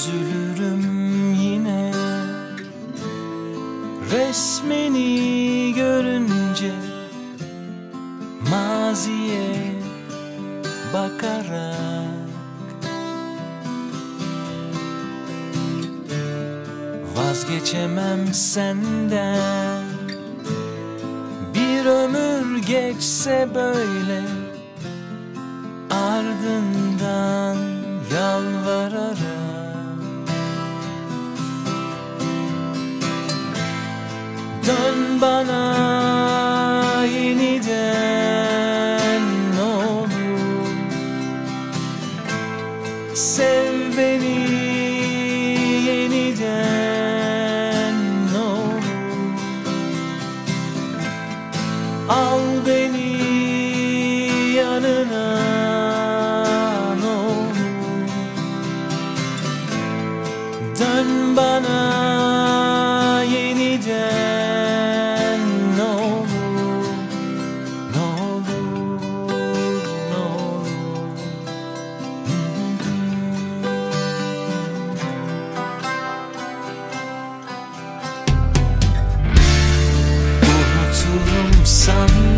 Üzülürüm yine. Resmini görünce Maziye bakarak Vazgeçemem senden. Bir ömür geçse böyle Ardından yalvararak Dön bana yeniden ne olur. Sev beni yeniden ne olur. Al beni yanına ne olur. Dön bana sun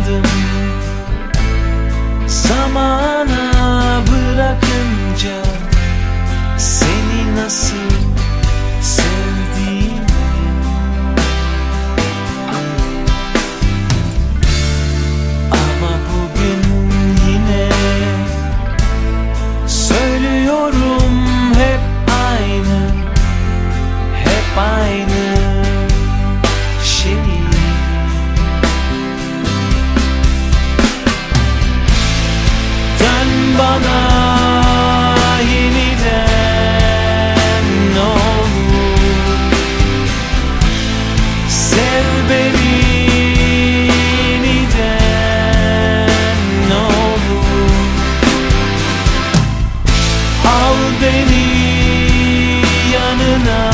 bana yeniden ne olur. Sev beni yeniden ne olur. Al beni yanına.